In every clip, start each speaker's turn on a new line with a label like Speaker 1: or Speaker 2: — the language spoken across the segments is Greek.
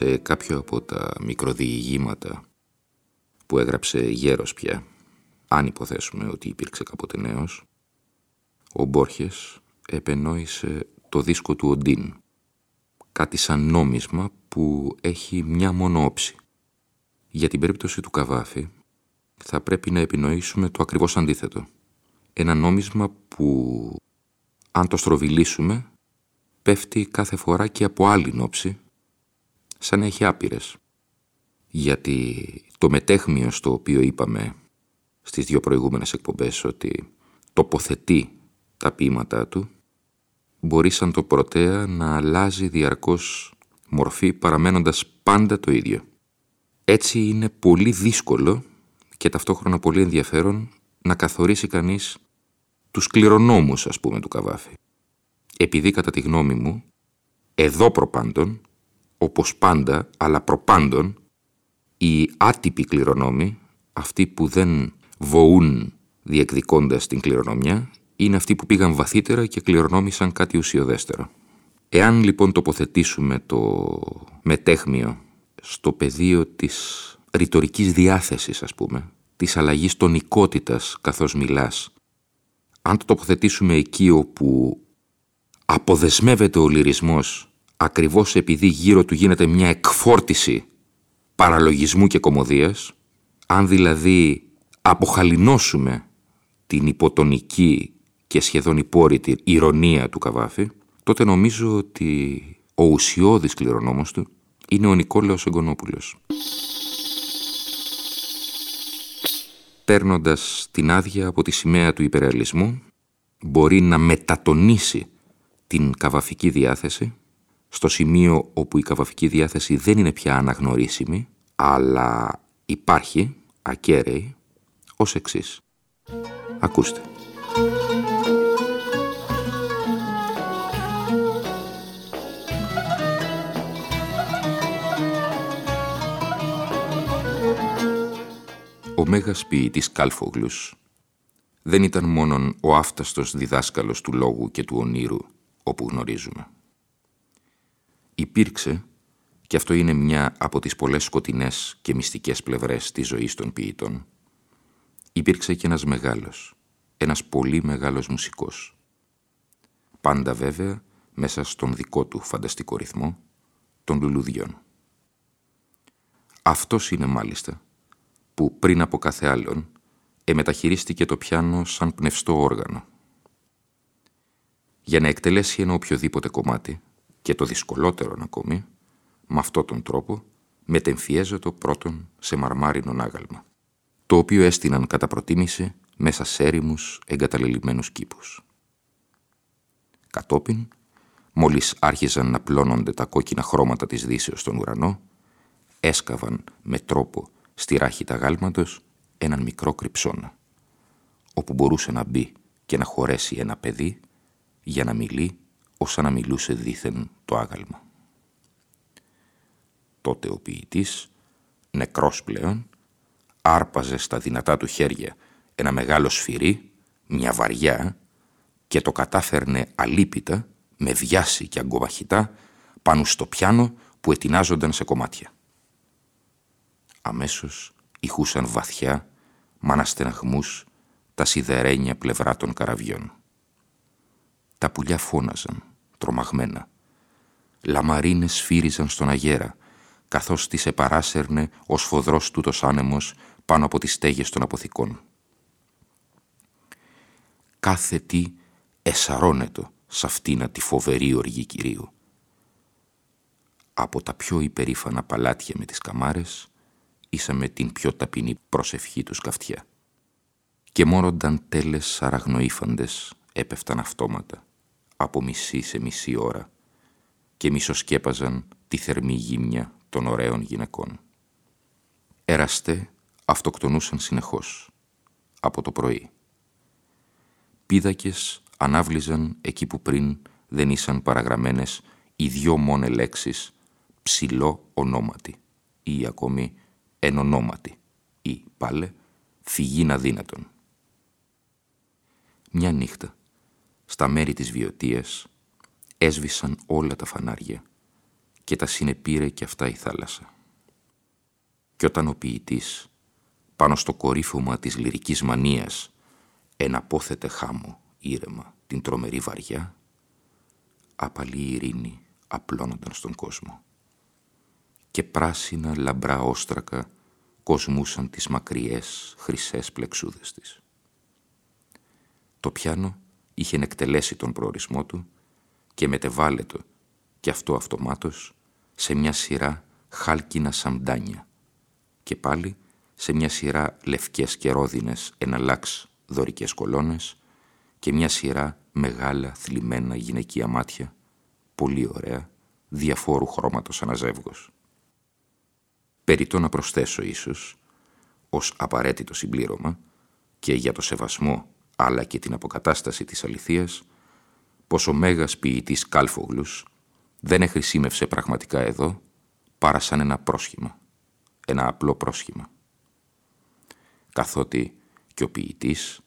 Speaker 1: Σε κάποιο από τα μικροδιηγήματα που έγραψε γέρος πια, αν υποθέσουμε ότι υπήρξε κάποτε νέος, ο Μπόρχες επενόησε το δίσκο του Οντίν, κάτι σαν νόμισμα που έχει μια μόνο όψη. Για την περίπτωση του Καβάφη θα πρέπει να επινοήσουμε το ακριβώς αντίθετο. Ένα νόμισμα που αν το στροβιλήσουμε πέφτει κάθε φορά και από άλλη νόψη σαν να έχει άπειρες. Γιατί το μετέχμιο στο οποίο είπαμε στις δύο προηγούμενες εκπομπές ότι τοποθετεί τα ποίηματά του μπορεί σαν το πρωτέα να αλλάζει διαρκώς μορφή παραμένοντας πάντα το ίδιο. Έτσι είναι πολύ δύσκολο και ταυτόχρονα πολύ ενδιαφέρον να καθορίσει κανείς τους κληρονόμους ας πούμε του Καβάφη. Επειδή κατά τη γνώμη μου, εδώ προπάντων όπως πάντα, αλλά προπάντων, οι άτυποι κληρονόμοι, αυτοί που δεν βοούν διεκδικώντας την κληρονομιά, είναι αυτοί που πήγαν βαθύτερα και κληρονόμησαν κάτι ουσιοδέστερο. Εάν λοιπόν τοποθετήσουμε το μετέχμιο στο πεδίο της ρητορικής διάθεσης, ας πούμε, της αλλαγής τονικότητας καθώς μιλάς, αν το τοποθετήσουμε εκεί όπου αποδεσμεύεται ο λυρισμός ακριβώς επειδή γύρω του γίνεται μια εκφόρτιση παραλογισμού και κομμωδίας, αν δηλαδή αποχαλινώσουμε την υποτονική και σχεδόν υπόρρητη ηρωνία του Καβάφη, τότε νομίζω ότι ο ουσιώδης κληρονόμος του είναι ο Νικόλαος Εγκονόπουλος. Παίρνοντας την άδεια από τη σημαία του υπεραλισμού, μπορεί να μετατονίσει την καβαφική διάθεση στο σημείο όπου η καβαφική διάθεση δεν είναι πια αναγνωρίσιμη, αλλά υπάρχει, ακέραιη, ως εξής. Ακούστε. Ο μέγας ποιητής Κάλφογλους δεν ήταν μόνον ο άφταστος διδάσκαλος του λόγου και του ονείρου όπου γνωρίζουμε υπήρξε, και αυτό είναι μια από τις πολλές σκοτεινές και μυστικές πλευρές της ζωής των ποιητών, υπήρξε και ένας μεγάλος, ένας πολύ μεγάλος μουσικός. Πάντα βέβαια μέσα στον δικό του φανταστικό ρυθμό των λουλουδιών. Αυτός είναι μάλιστα που πριν από κάθε άλλον εμεταχειρίστηκε το πιάνο σαν πνευστό όργανο. Για να εκτελέσει ένα οποιοδήποτε κομμάτι, και το δυσκολότερο ακόμη, με αυτόν τον τρόπο μετεμφιέζεται πρώτον σε μαρμάρινον άγαλμα, το οποίο έστειναν κατά προτίμηση μέσα σε έρημους εγκαταλελειμμένους κήπους. Κατόπιν, μόλις άρχιζαν να πλώνονται τα κόκκινα χρώματα της δύσεως στον ουρανό, έσκαβαν με τρόπο στη ράχη τα γάλματος έναν μικρό κρυψώνα, όπου μπορούσε να μπει και να χωρέσει ένα παιδί για να μιλεί όσα να μιλούσε δήθεν το άγαλμα. Τότε ο ποιητής, νεκρός πλέον, άρπαζε στα δυνατά του χέρια ένα μεγάλο σφυρί, μια βαριά, και το κατάφερνε αλίπητα, με βιάση και αγκοβαχητά, πάνω στο πιάνο που ετινάζονταν σε κομμάτια. Αμέσως ηχούσαν βαθιά, μαναστεναχμούς, τα σιδερένια πλευρά των καραβιών. Τα πουλιά φώναζαν, τρομαγμένα. Λαμαρίνες φύριζαν στον αγέρα, καθώς τις επαράσερνε ο σφοδρός τούτος άνεμος πάνω από τις στέγες των αποθηκών. Κάθε τι εσαρώνετο σ' αυτήν τη φοβερή οργή Κυρίου. Από τα πιο υπερήφανα παλάτια με τις καμάρες, ήσαμε την πιο ταπεινή προσευχή τους σκαφτιά. Και μόνονταν τέλες αραγνοήφαντες έπεφταν αυτόματα, από μισή σε μισή ώρα, και μισοσκέπαζαν τη θερμή γύμνια των ωραίων γυναικών. Εραστέ αυτοκτονούσαν συνεχώς, από το πρωί. Πίδακες ανάβλιζαν εκεί που πριν δεν ήσαν παραγραμμένες οι δυο μόνε λέξεις ψηλό ονόματι ή ακόμη ενονόματι ή πάλε φυγήν αδύνατον. Μια νύχτα, στα μέρη της βιωτίας, έσβησαν όλα τα φανάρια και τα συνεπήρε και αυτά η θάλασσα. Κι όταν ο ποιητής, πάνω στο κορύφωμα της λυρικής μανίας, εναπόθετε χάμω ήρεμα την τρομερή βαριά, απαλή ειρήνη απλώνονταν στον κόσμο. Και πράσινα λαμπρά όστρακα κοσμούσαν τις μακριές χρυσές πλεξούδες της. Το πιάνο είχε εκτελέσει τον προορισμό του και μετεβάλλετο και αυτό αυτομάτως σε μια σειρά χάλκινα σαμντάνια και πάλι σε μια σειρά λευκές και ρόδινες εναλλάξ δωρικές κολόνες και μια σειρά μεγάλα θλιμμένα γυναικεία μάτια, πολύ ωραία, διαφόρου χρώματος αναζεύγος. Περιτώ να προσθέσω ίσως, ως απαραίτητο συμπλήρωμα και για το σεβασμό αλλά και την αποκατάσταση της αληθείας, πως ο μέγας ποιητής Κάλφογλους δεν εχρησίμευσε πραγματικά εδώ παρά σαν ένα πρόσχημα, ένα απλό πρόσχημα. Καθότι και ο ποιητής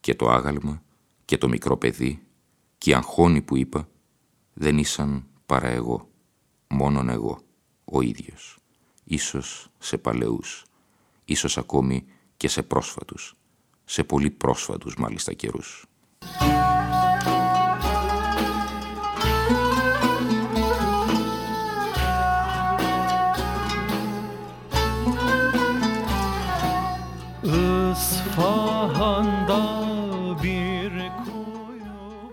Speaker 1: και το άγαλμα και το μικρό παιδί και η αγχώνη που είπα δεν ήσαν παρά εγώ, μόνον εγώ, ο ίδιος, ίσως σε παλαιούς, ίσως ακόμη και σε πρόσφατους, σε πολύ πρόσφατους μάλιστα καιρούς.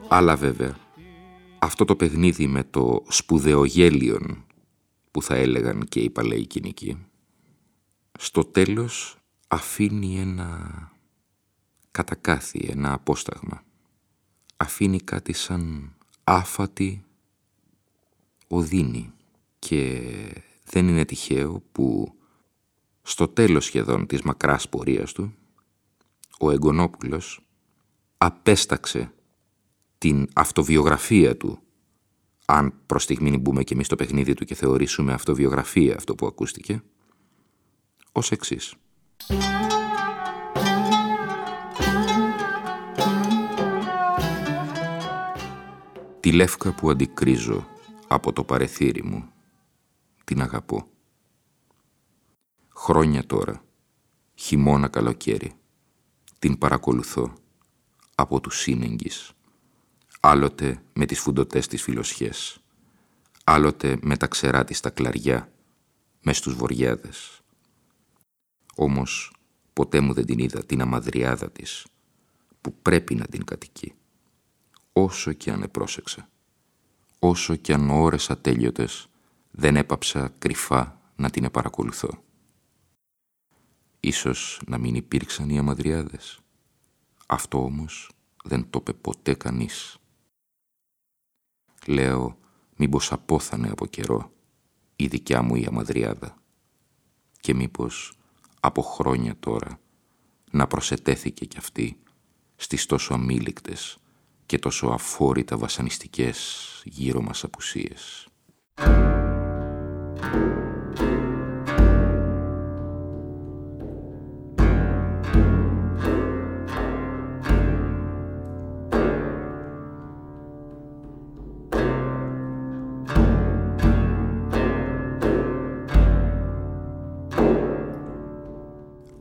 Speaker 1: Αλλά βέβαια, αυτό το παιχνίδι με το σπουδαιογέλιον που θα έλεγαν και οι παλαιοί κοινικοί, στο τέλος αφήνει ένα κατακάθι, ένα απόσταγμα. Αφήνει κάτι σαν άφατη οδύνη και δεν είναι τυχαίο που στο τέλος σχεδόν της μακράς πορείας του ο Εγκονόπουλος απέσταξε την αυτοβιογραφία του αν προς στιγμή μπούμε και εμείς στο παιχνίδι του και θεωρήσουμε αυτοβιογραφία αυτό που ακούστηκε, ως εξής. Τη λεύκα που αντικρίζω από το παρεθύρι μου, την αγαπώ. Χρόνια τώρα, χειμώνα καλοκαίρι, την παρακολουθώ από τους σύνεγγις άλλοτε με τις φουντοτές της φιλοσιές, άλλοτε με τα ξερά της τα κλαριά, μες στους βοριάδες. Όμως ποτέ μου δεν την είδα την αμαδριάδα της, που πρέπει να την κατοικεί. Όσο και αν επρόσεξα, όσο και αν ώρες ατέλειωτες δεν έπαψα κρυφά να την επαρακολουθώ. Ίσως να μην υπήρξαν οι αμαδριάδες. Αυτό όμως δεν το είπε ποτέ κανείς. Λέω, μήπως απόθανε από καιρό η δικιά μου η αμαδριάδα και μήπως από χρόνια τώρα να προσετέθηκε κι αυτή στις τόσο αμήλικτες και τόσο αφόρητα βασανιστικές γύρω μας απουσίες.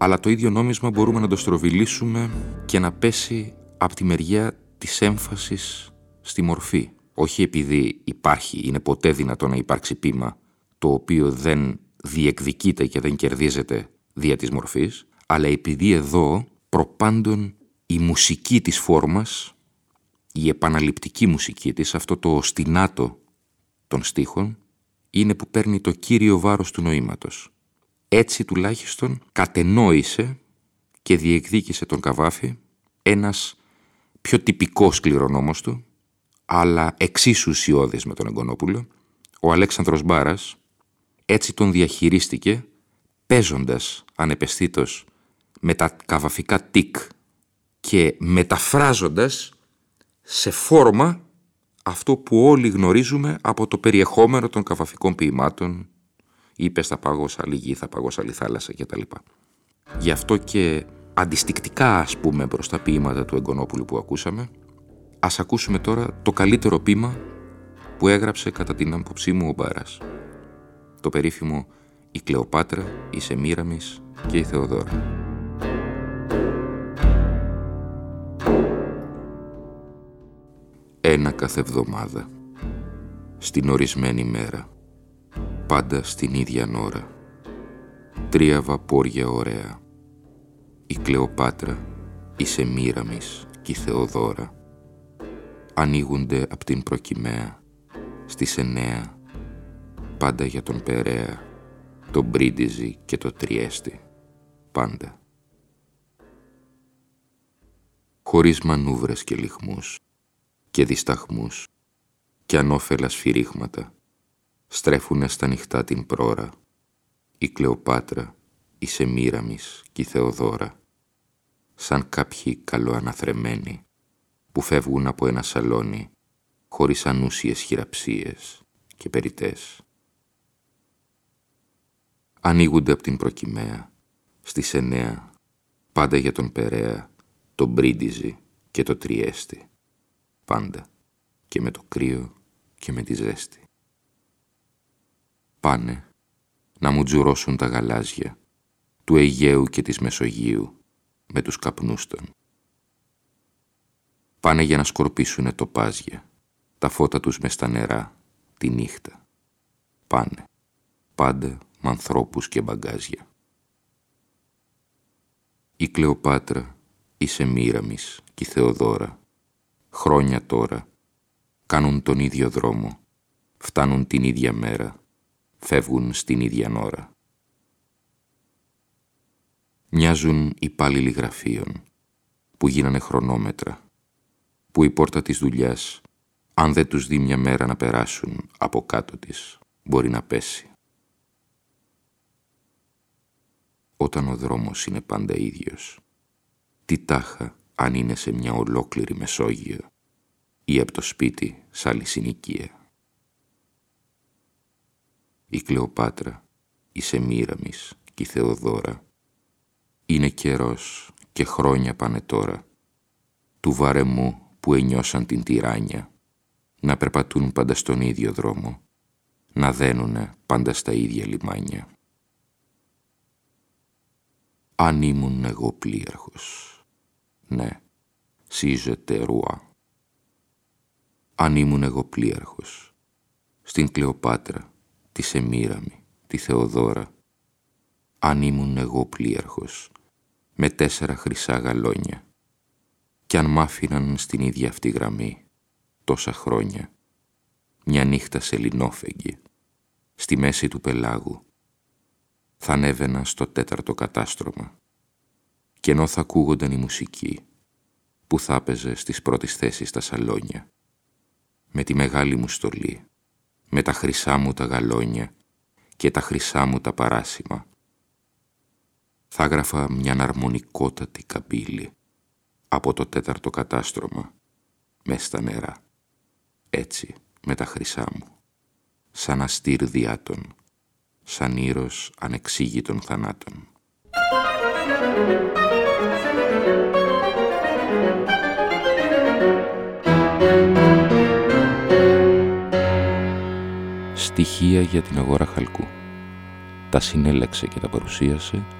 Speaker 1: αλλά το ίδιο νόμισμα μπορούμε να το στροβιλήσουμε και να πέσει από τη μεριά της έμφασης στη μορφή. Όχι επειδή υπάρχει, είναι ποτέ δυνατό να υπάρξει πείμα το οποίο δεν διεκδικείται και δεν κερδίζεται δια της μορφής, αλλά επειδή εδώ προπάντων η μουσική της φόρμας, η επαναληπτική μουσική της, αυτό το οστινάτο των στίχων, είναι που παίρνει το κύριο βάρος του νοήματος. Έτσι τουλάχιστον κατενόησε και διεκδίκησε τον Καβάφη ένας πιο τυπικός κληρονόμος του, αλλά εξίσου ουσιώδης με τον Εγκονόπουλο, ο Αλέξανδρος Μπάρας, έτσι τον διαχειρίστηκε, παίζοντας ανεπαισθήτως με τα καβαφικά τικ και μεταφράζοντας σε φόρμα αυτό που όλοι γνωρίζουμε από το περιεχόμενο των καβαφικών ποιημάτων είπες θα παγώς άλλη γη, θα παγώς άλλη θάλασσα κτλ. Γι' αυτό και αντιστικτικά ας πούμε προς τα ποίηματα του Εγκονόπουλου που ακούσαμε ας ακούσουμε τώρα το καλύτερο ποίημα που έγραψε κατά την άποψή μου ο Μπάρας. Το περίφημο «Η Κλεοπάτρα, η Σεμίραμις και η Θεοδόρα». Ένα κάθε εβδομάδα, στην ορισμένη μέρα, πάντα στην ίδια ώρα. Τρία βαπόρια ωραία, η Κλεοπάτρα, η Σεμίραμις και η Θεοδόρα ανοίγονται από την προκυμαία στις εννέα πάντα για τον Περέα, τον Μπρίντιζι και το Τριέστη, πάντα. Χωρίς μανούβρες και λιχμούς και δισταχμούς και ανώφελα σφυρίχματα στρέφουνε στα νυχτά την πρόρα η Κλεοπάτρα, η Σεμίραμις και η Θεοδόρα σαν κάποιοι καλοαναθρεμένοι που φεύγουν από ένα σαλόνι χωρίς ανούσιες χειραψίες και περιτές. Ανοίγονται από την προκυμαία, στις εννέα, πάντα για τον Περέα, τον Μπρίντιζι και το Τριέστη. Πάντα και με το κρύο και με τη ζέστη. Πάνε να μου τζουρώσουν τα γαλάζια του Αιγαίου και της Μεσογείου με τους καπνούς των. Πάνε για να σκορπίσουνε το πάζια, τα φώτα τους μες στα νερά, τη νύχτα. Πάνε, πάντα με ανθρώπους και μπαγκάζια. Η Κλεοπάτρα, η Σεμίραμις και η Θεοδόρα, χρόνια τώρα, κάνουν τον ίδιο δρόμο, φτάνουν την ίδια μέρα, φεύγουν στην ίδια ώρα. Μοιάζουν οι υπάλληλοι γραφείων, που γίνανε χρονόμετρα, που η πόρτα της δουλειάς, αν δεν τους δει μια μέρα να περάσουν από κάτω της, μπορεί να πέσει. Όταν ο δρόμος είναι πάντα ίδιος, τι τάχα αν είναι σε μια ολόκληρη Μεσόγειο ή από το σπίτι σ' άλλη συνοικία. Η Κλεοπάτρα, η Σεμίραμις και η Θεοδόρα είναι καιρός και χρόνια πάνε τώρα του βαρεμού που ενιώσαν την τυράνια να περπατούν πάντα στον ίδιο δρόμο να δένουνε πάντα στα ίδια λιμάνια. Αν ήμουν εγώ πλήρχος, ναι, σύζεται ρουά. Αν ήμουν εγώ πλήρχος, στην Κλεοπάτρα, τη Σεμίραμη, τη Θεοδόρα, αν ήμουν εγώ πλήρχος, με τέσσερα χρυσά γαλόνια, κι αν μ' άφηναν στην ίδια αυτή γραμμή τόσα χρόνια, μια νύχτα σε λινόφεγγι, στη μέση του πελάγου, θα ανέβαινα στο τέταρτο κατάστρωμα και ενώ θα ακούγονταν η μουσική που θα έπαιζε στις πρώτες θέσεις στα σαλόνια με τη μεγάλη μου στολή, με τα χρυσά μου τα γαλόνια και τα χρυσά μου τα παράσημα. Θα γράφα μια αρμονικότατη καμπύλη από το τέταρτο κατάστρωμα, μες στα νερά, έτσι με τα χρυσά μου, σαν αστήρ διάτων, σαν ήρος ανεξήγητων θανάτων. Στοιχεία για την αγορά χαλκού. Τα συνέλεξε και τα παρουσίασε